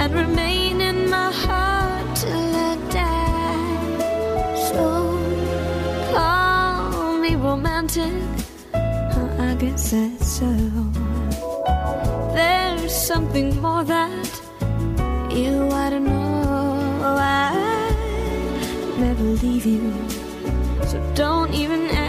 and remain in my heart till I die. So call me romantic, I guess that's so. There's something more that you I don't know. I never leave you, so don't even. Ask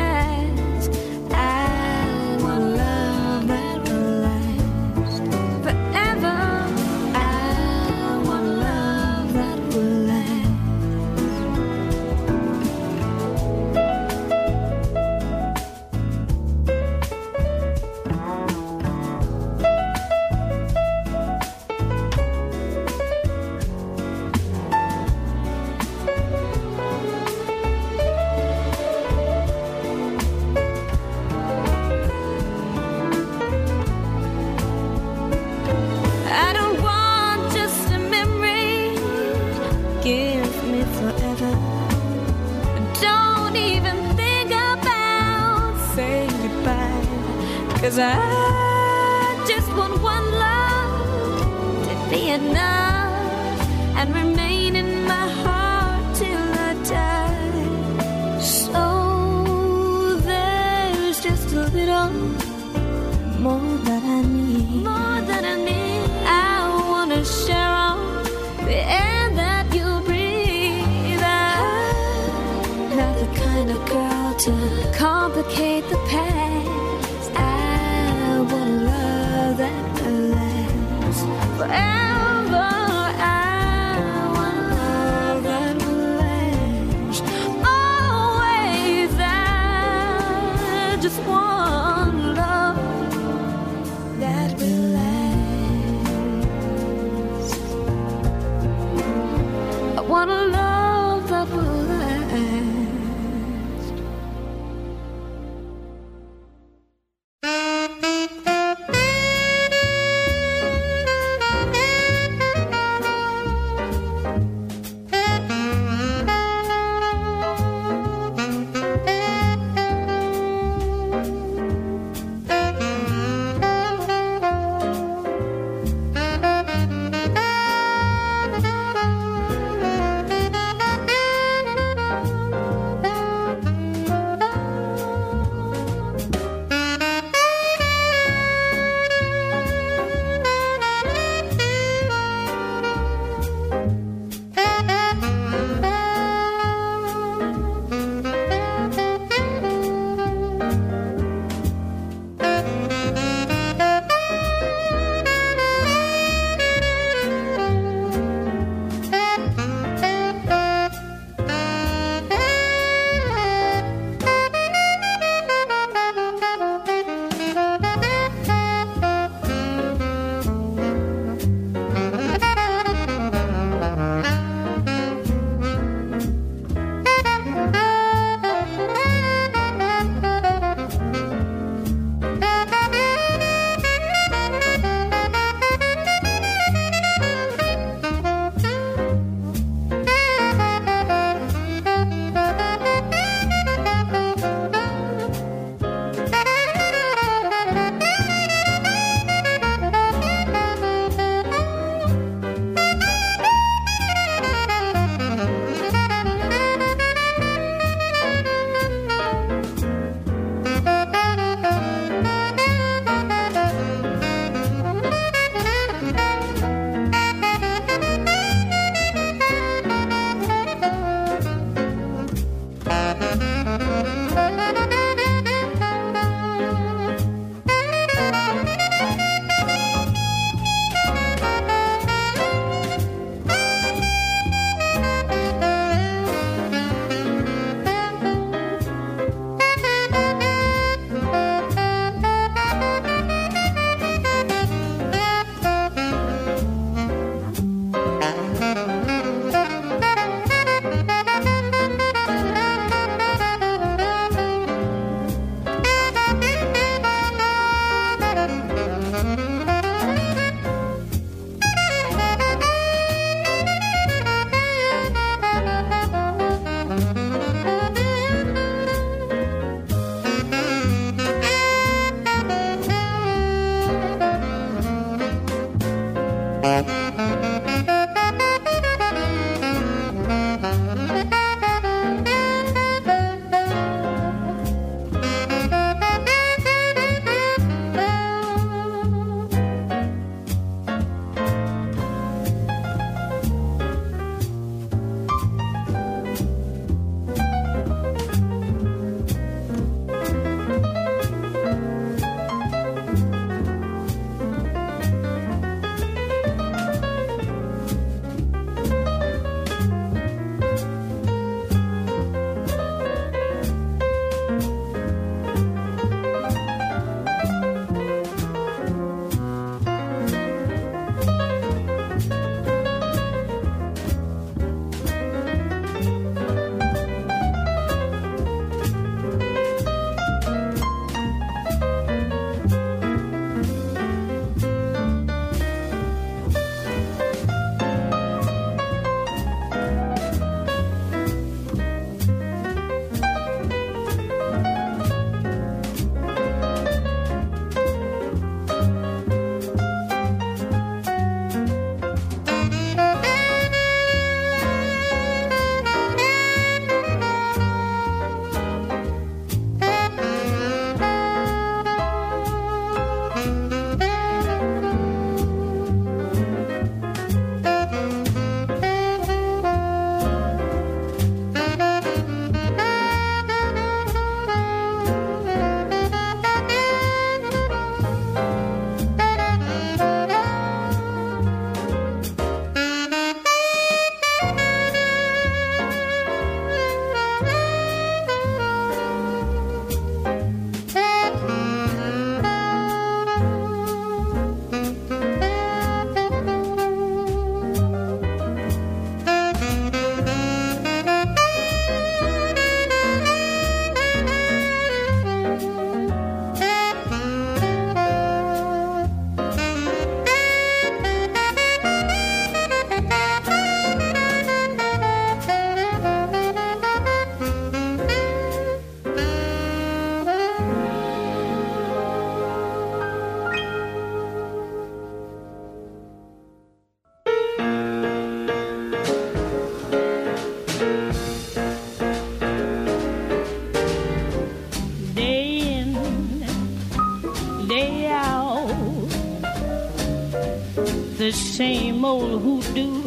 old hoodoo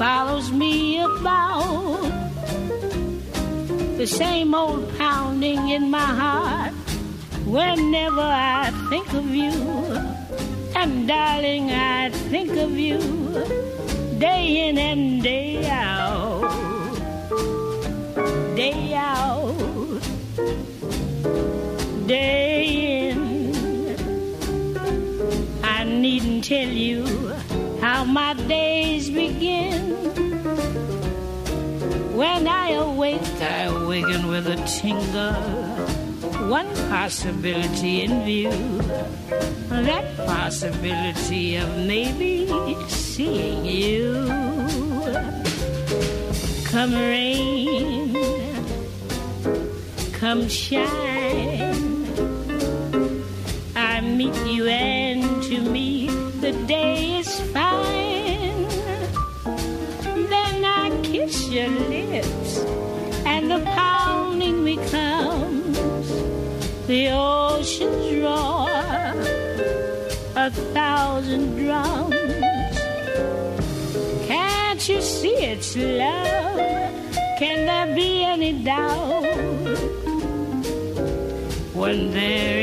follows me about. The same old pounding in my heart whenever I think of you. And darling, I think of you day in and day out. My days begin. When I awake, I awaken with a tingle. One possibility in view. That possibility of maybe seeing you. Come rain, come shine. Your lips, and the pounding becomes the ocean's roar, a thousand drums. Can't you see it's love? Can there be any doubt when there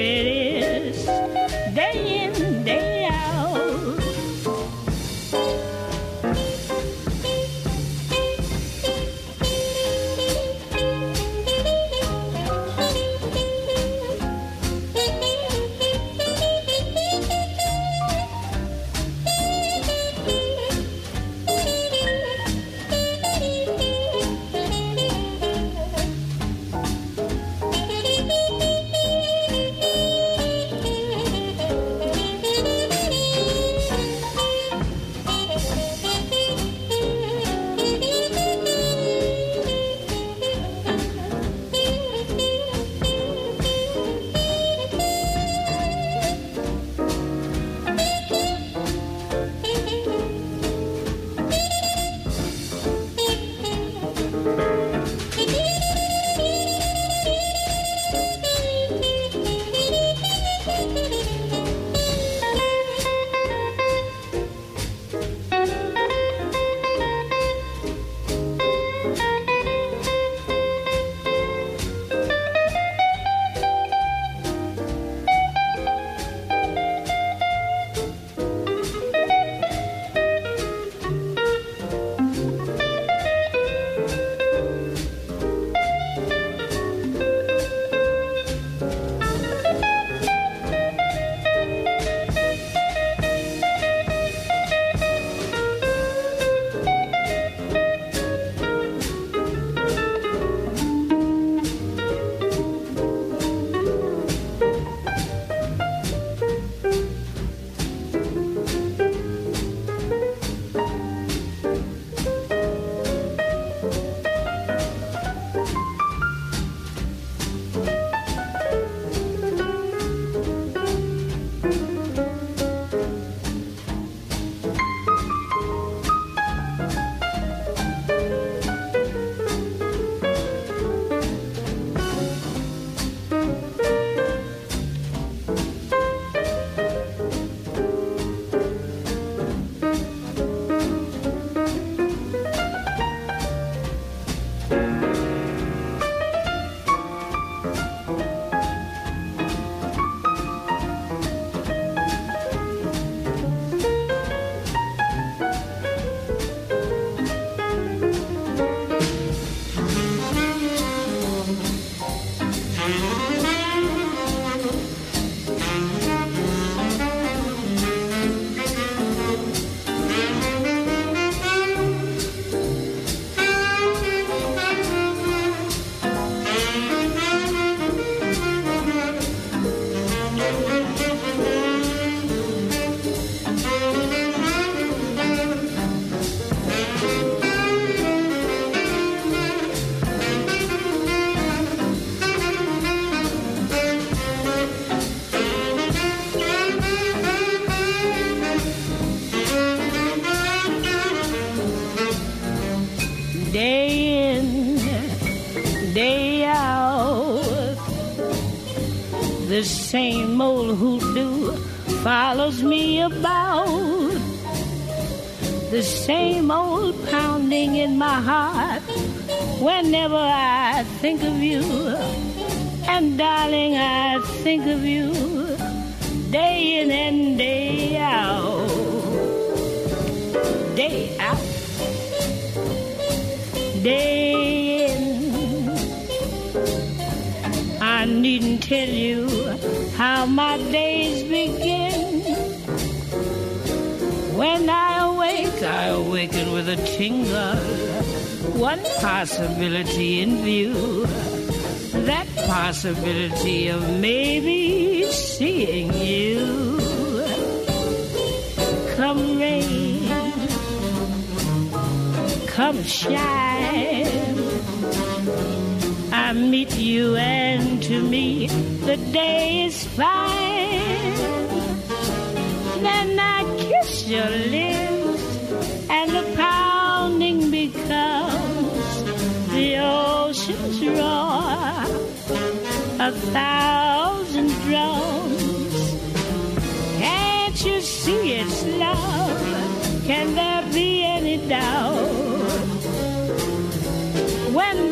follows me about. The same old pounding in my heart whenever I think of you. And darling, I think of you day in and day out. Day out. Day in. I needn't tell you how my days begin. When I awake, I awaken with a tingle. One possibility in view. That possibility of maybe seeing you. Come rain, come shine. I meet you, and to me, the day is fine. Then I kiss your lips, and the pounding becomes the ocean's roar, a thousand drums. Can't you see it's love? Can there be any doubt? When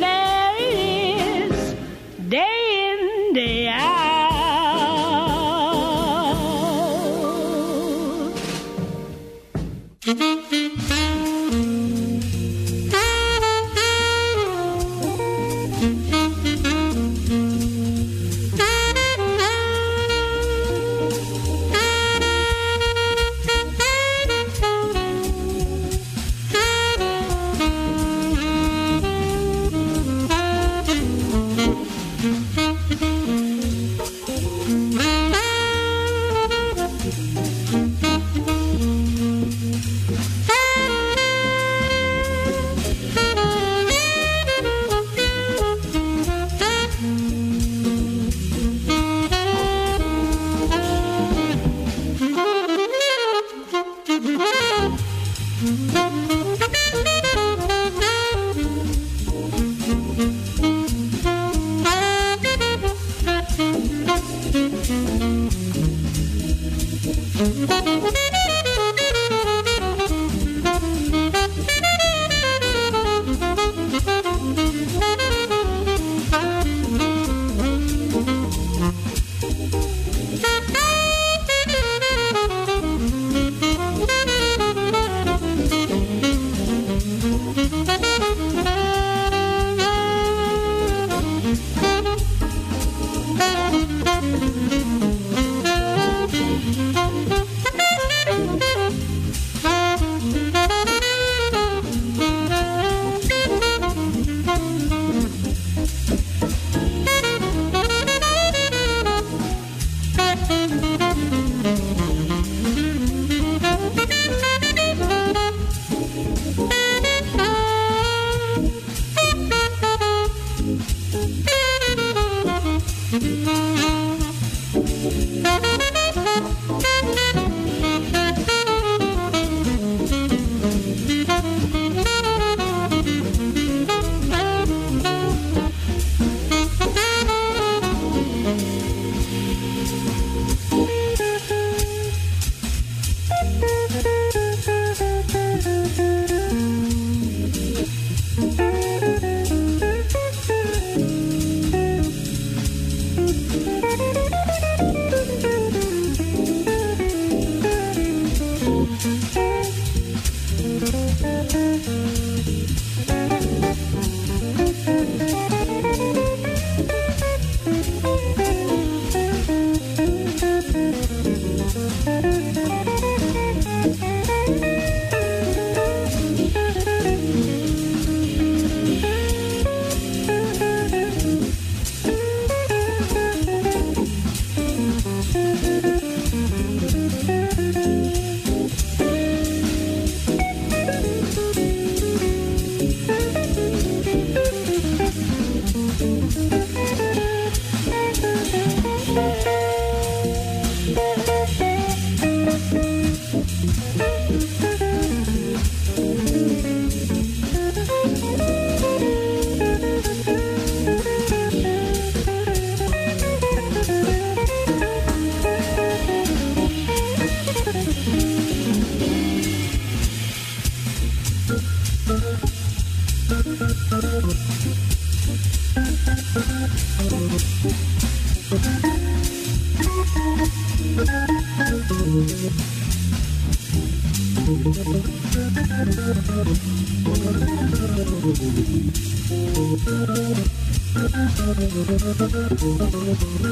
Ah!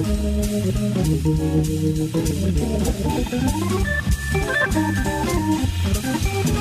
Thank you.